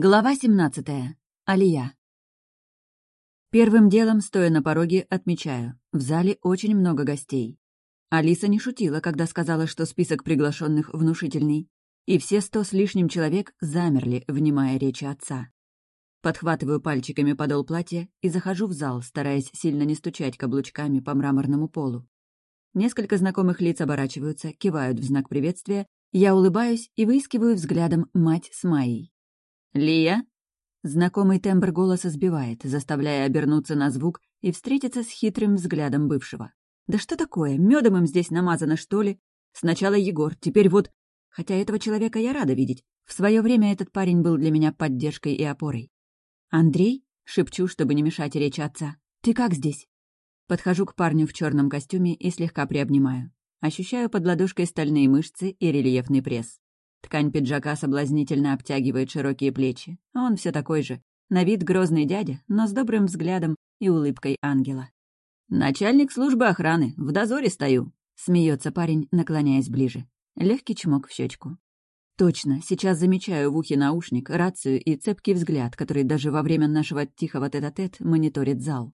Глава 17. Алия. Первым делом, стоя на пороге, отмечаю. В зале очень много гостей. Алиса не шутила, когда сказала, что список приглашенных внушительный. И все сто с лишним человек замерли, внимая речи отца. Подхватываю пальчиками подол платья и захожу в зал, стараясь сильно не стучать каблучками по мраморному полу. Несколько знакомых лиц оборачиваются, кивают в знак приветствия, я улыбаюсь и выискиваю взглядом мать с Майей. «Лия?» Знакомый тембр голоса сбивает, заставляя обернуться на звук и встретиться с хитрым взглядом бывшего. «Да что такое? Медом им здесь намазано, что ли? Сначала Егор, теперь вот...» Хотя этого человека я рада видеть. В свое время этот парень был для меня поддержкой и опорой. «Андрей?» — шепчу, чтобы не мешать речи отца. «Ты как здесь?» Подхожу к парню в черном костюме и слегка приобнимаю. Ощущаю под ладошкой стальные мышцы и рельефный пресс. Ткань пиджака соблазнительно обтягивает широкие плечи. Он все такой же. На вид грозный дядя, но с добрым взглядом и улыбкой ангела. «Начальник службы охраны. В дозоре стою», — смеется парень, наклоняясь ближе. Легкий чмок в щечку. Точно, сейчас замечаю в ухе наушник, рацию и цепкий взгляд, который даже во время нашего тихого тет-а-тет мониторит зал.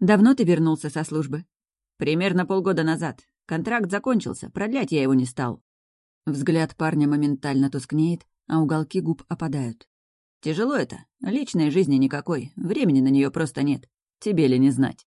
«Давно ты вернулся со службы?» «Примерно полгода назад. Контракт закончился, продлять я его не стал. Взгляд парня моментально тускнеет, а уголки губ опадают. «Тяжело это. Личной жизни никакой. Времени на нее просто нет. Тебе ли не знать?»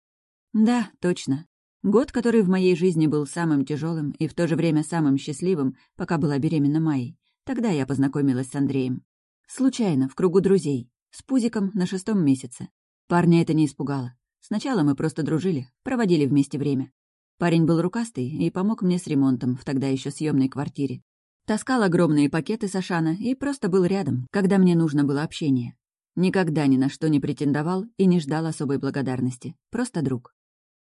«Да, точно. Год, который в моей жизни был самым тяжелым и в то же время самым счастливым, пока была беременна Майей. Тогда я познакомилась с Андреем. Случайно, в кругу друзей. С Пузиком на шестом месяце. Парня это не испугало. Сначала мы просто дружили, проводили вместе время. Парень был рукастый и помог мне с ремонтом в тогда еще съемной квартире. Таскал огромные пакеты с Ашана и просто был рядом, когда мне нужно было общение. Никогда ни на что не претендовал и не ждал особой благодарности. Просто друг.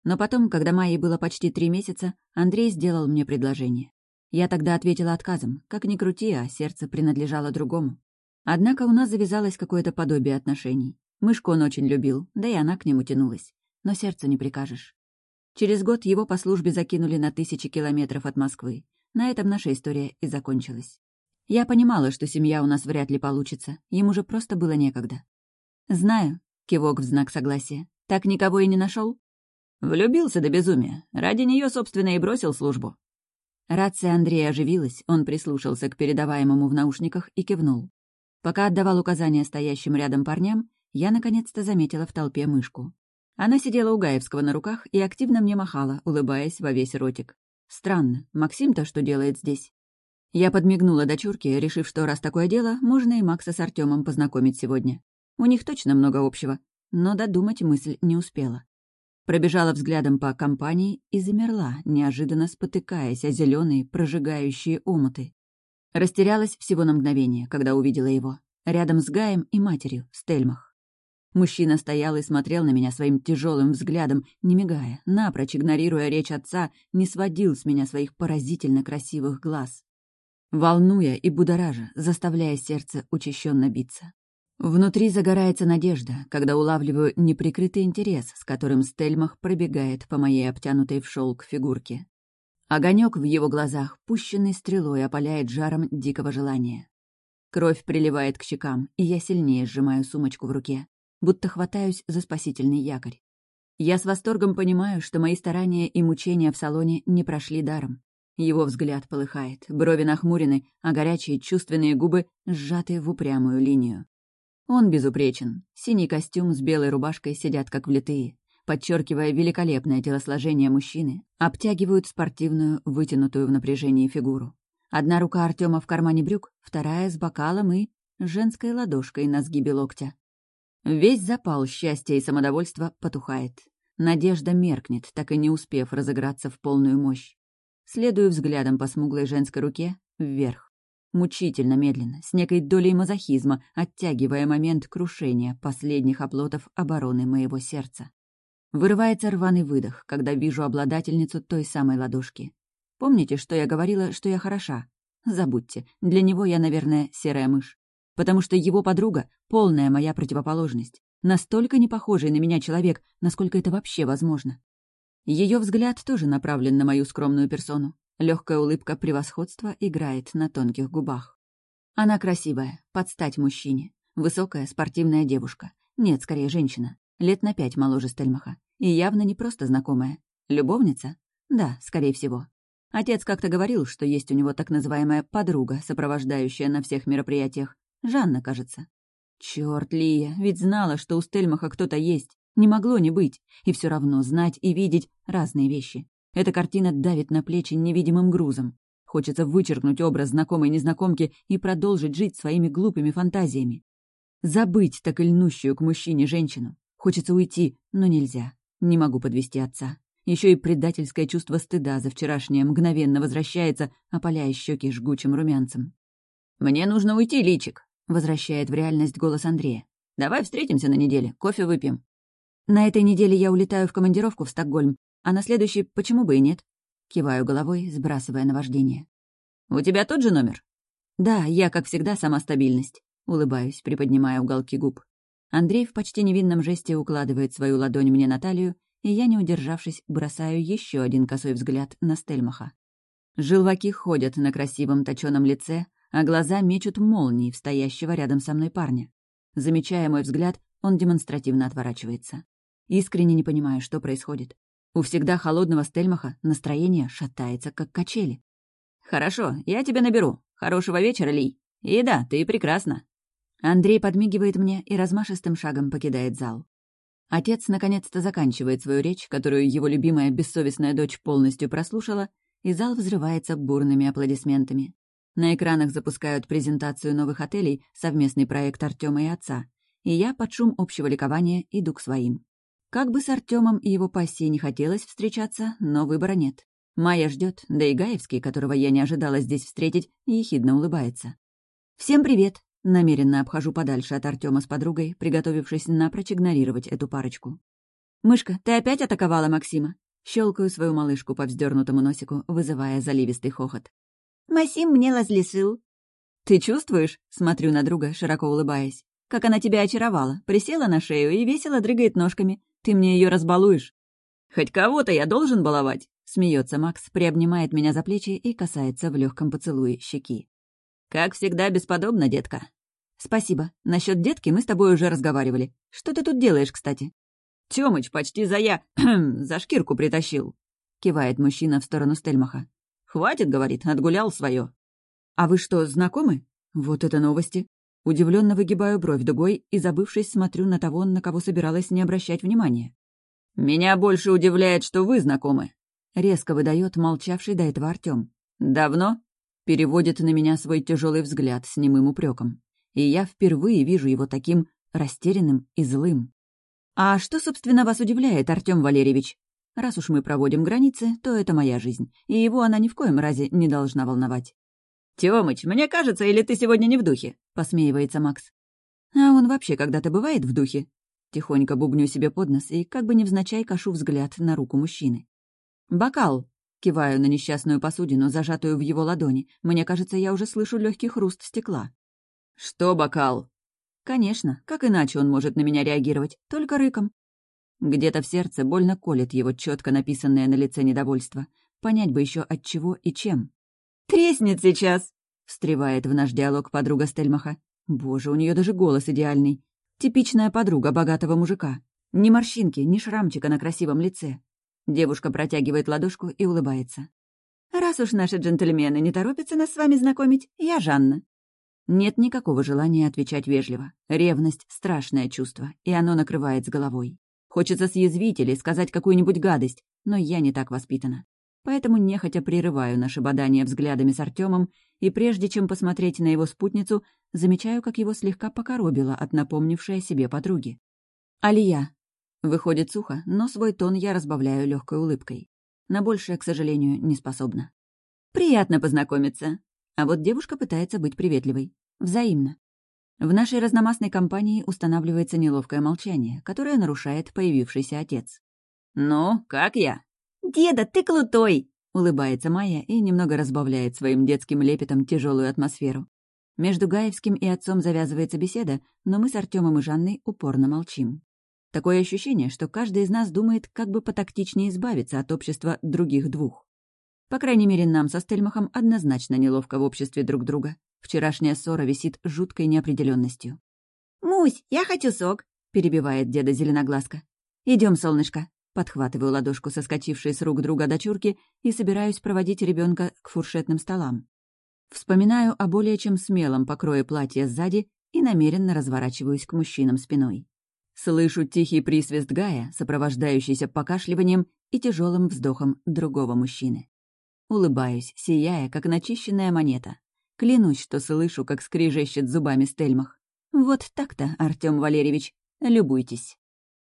Но потом, когда Майе было почти три месяца, Андрей сделал мне предложение. Я тогда ответила отказом. Как ни крути, а сердце принадлежало другому. Однако у нас завязалось какое-то подобие отношений. Мышку он очень любил, да и она к нему тянулась. Но сердцу не прикажешь. Через год его по службе закинули на тысячи километров от Москвы. На этом наша история и закончилась. Я понимала, что семья у нас вряд ли получится, ему же просто было некогда. «Знаю», — кивок в знак согласия. «Так никого и не нашел? «Влюбился до безумия. Ради нее, собственно, и бросил службу». Рация Андрея оживилась, он прислушался к передаваемому в наушниках и кивнул. Пока отдавал указания стоящим рядом парням, я наконец-то заметила в толпе мышку. Она сидела у Гаевского на руках и активно мне махала, улыбаясь во весь ротик. Странно, Максим-то что делает здесь? Я подмигнула дочурке, решив, что раз такое дело, можно и Макса с Артемом познакомить сегодня. У них точно много общего, но додумать мысль не успела. Пробежала взглядом по компании и замерла, неожиданно спотыкаясь о зеленые прожигающие омуты. Растерялась всего на мгновение, когда увидела его. Рядом с Гаем и матерью, Стельмах. Мужчина стоял и смотрел на меня своим тяжелым взглядом, не мигая, напрочь игнорируя речь отца, не сводил с меня своих поразительно красивых глаз. Волнуя и будоража, заставляя сердце учащенно биться. Внутри загорается надежда, когда улавливаю неприкрытый интерес, с которым Стельмах пробегает по моей обтянутой в шелк фигурке. Огонек в его глазах, пущенный стрелой, опаляет жаром дикого желания. Кровь приливает к щекам, и я сильнее сжимаю сумочку в руке будто хватаюсь за спасительный якорь. Я с восторгом понимаю, что мои старания и мучения в салоне не прошли даром. Его взгляд полыхает, брови нахмурены, а горячие чувственные губы сжаты в упрямую линию. Он безупречен. Синий костюм с белой рубашкой сидят как влитые, подчеркивая великолепное телосложение мужчины, обтягивают спортивную, вытянутую в напряжении фигуру. Одна рука Артема в кармане брюк, вторая с бокалом и женской ладошкой на сгибе локтя. Весь запал счастья и самодовольства потухает. Надежда меркнет, так и не успев разыграться в полную мощь. Следую взглядом по смуглой женской руке вверх. Мучительно медленно, с некой долей мазохизма, оттягивая момент крушения последних оплотов обороны моего сердца. Вырывается рваный выдох, когда вижу обладательницу той самой ладошки. Помните, что я говорила, что я хороша? Забудьте, для него я, наверное, серая мышь потому что его подруга — полная моя противоположность, настолько не похожий на меня человек, насколько это вообще возможно. Ее взгляд тоже направлен на мою скромную персону. Легкая улыбка превосходства играет на тонких губах. Она красивая, под стать мужчине. Высокая, спортивная девушка. Нет, скорее, женщина. Лет на пять моложе Стельмаха. И явно не просто знакомая. Любовница? Да, скорее всего. Отец как-то говорил, что есть у него так называемая подруга, сопровождающая на всех мероприятиях. Жанна, кажется. Чёрт, Лия, ведь знала, что у Стельмаха кто-то есть. Не могло не быть. И все равно знать и видеть разные вещи. Эта картина давит на плечи невидимым грузом. Хочется вычеркнуть образ знакомой незнакомки и продолжить жить своими глупыми фантазиями. Забыть так льнущую к мужчине женщину. Хочется уйти, но нельзя. Не могу подвести отца. Еще и предательское чувство стыда за вчерашнее мгновенно возвращается, опаляя щеки жгучим румянцем. «Мне нужно уйти, Личик», — возвращает в реальность голос Андрея. «Давай встретимся на неделе, кофе выпьем». «На этой неделе я улетаю в командировку в Стокгольм, а на следующий почему бы и нет?» Киваю головой, сбрасывая наваждение. «У тебя тот же номер?» «Да, я, как всегда, сама стабильность», — улыбаюсь, приподнимая уголки губ. Андрей в почти невинном жесте укладывает свою ладонь мне на талию, и я, не удержавшись, бросаю еще один косой взгляд на Стельмаха. Желваки ходят на красивом точёном лице, а глаза мечут молнии в стоящего рядом со мной парня. Замечая мой взгляд, он демонстративно отворачивается. Искренне не понимаю, что происходит. У всегда холодного Стельмаха настроение шатается, как качели. «Хорошо, я тебя наберу. Хорошего вечера, Ли. И да, ты прекрасна». Андрей подмигивает мне и размашистым шагом покидает зал. Отец наконец-то заканчивает свою речь, которую его любимая бессовестная дочь полностью прослушала, и зал взрывается бурными аплодисментами. На экранах запускают презентацию новых отелей, совместный проект Артема и отца, и я под шум общего ликования иду к своим. Как бы с Артемом и его пассией не хотелось встречаться, но выбора нет. Майя ждет, да и Гаевский, которого я не ожидала здесь встретить, ехидно улыбается. «Всем привет!» Намеренно обхожу подальше от Артема с подругой, приготовившись напрочь игнорировать эту парочку. «Мышка, ты опять атаковала Максима?» Щелкаю свою малышку по вздернутому носику, вызывая заливистый хохот. «Масим мне лазлисыл». «Ты чувствуешь?» — смотрю на друга, широко улыбаясь. «Как она тебя очаровала, присела на шею и весело дрыгает ножками. Ты мне ее разбалуешь». «Хоть кого-то я должен баловать», — смеется Макс, приобнимает меня за плечи и касается в легком поцелуе щеки. «Как всегда, бесподобно, детка». «Спасибо. Насчет детки мы с тобой уже разговаривали. Что ты тут делаешь, кстати?» «Тёмыч почти за я... за шкирку притащил», — кивает мужчина в сторону Стельмаха. «Хватит, — говорит, — отгулял свое. «А вы что, знакомы?» «Вот это новости!» Удивленно выгибаю бровь дугой и, забывшись, смотрю на того, на кого собиралась не обращать внимания. «Меня больше удивляет, что вы знакомы», — резко выдает молчавший до этого Артем. «Давно?» — переводит на меня свой тяжелый взгляд с немым упреком. И я впервые вижу его таким растерянным и злым. «А что, собственно, вас удивляет, Артем Валерьевич? Раз уж мы проводим границы, то это моя жизнь, и его она ни в коем разе не должна волновать». «Тёмыч, мне кажется, или ты сегодня не в духе?» — посмеивается Макс. «А он вообще когда-то бывает в духе?» Тихонько бубню себе под нос и как бы невзначай кашу взгляд на руку мужчины. «Бокал!» — киваю на несчастную посудину, зажатую в его ладони. Мне кажется, я уже слышу легкий хруст стекла. «Что бокал?» «Конечно, как иначе он может на меня реагировать? Только рыком». Где-то в сердце больно колет его четко написанное на лице недовольство. Понять бы еще от чего и чем. «Треснет сейчас!» — встревает в наш диалог подруга Стельмаха. Боже, у нее даже голос идеальный. Типичная подруга богатого мужика. Ни морщинки, ни шрамчика на красивом лице. Девушка протягивает ладошку и улыбается. «Раз уж наши джентльмены не торопятся нас с вами знакомить, я Жанна». Нет никакого желания отвечать вежливо. Ревность — страшное чувство, и оно накрывает с головой. Хочется съязвить или сказать какую-нибудь гадость, но я не так воспитана поэтому нехотя прерываю наши бадания взглядами с Артемом и прежде чем посмотреть на его спутницу, замечаю, как его слегка покоробило от напомнившей о себе подруги. «Алия!» Выходит сухо, но свой тон я разбавляю легкой улыбкой. На большее, к сожалению, не способна. «Приятно познакомиться!» А вот девушка пытается быть приветливой. Взаимно. В нашей разномастной компании устанавливается неловкое молчание, которое нарушает появившийся отец. «Ну, как я?» «Деда, ты крутой!» — улыбается Майя и немного разбавляет своим детским лепетом тяжелую атмосферу. Между Гаевским и отцом завязывается беседа, но мы с Артемом и Жанной упорно молчим. Такое ощущение, что каждый из нас думает, как бы потактичнее избавиться от общества других двух. По крайней мере, нам со Стельмахом однозначно неловко в обществе друг друга. Вчерашняя ссора висит жуткой неопределенностью. «Мусь, я хочу сок!» — перебивает деда Зеленоглазка. Идем, солнышко!» Подхватываю ладошку соскочившей с рук друга дочурки и собираюсь проводить ребенка к фуршетным столам. Вспоминаю о более чем смелом покрое платья сзади и намеренно разворачиваюсь к мужчинам спиной. Слышу тихий присвист Гая, сопровождающийся покашливанием и тяжелым вздохом другого мужчины. Улыбаюсь, сияя, как начищенная монета. Клянусь, что слышу, как скрижещет зубами Стельмах. Вот так-то, Артём Валерьевич, любуйтесь.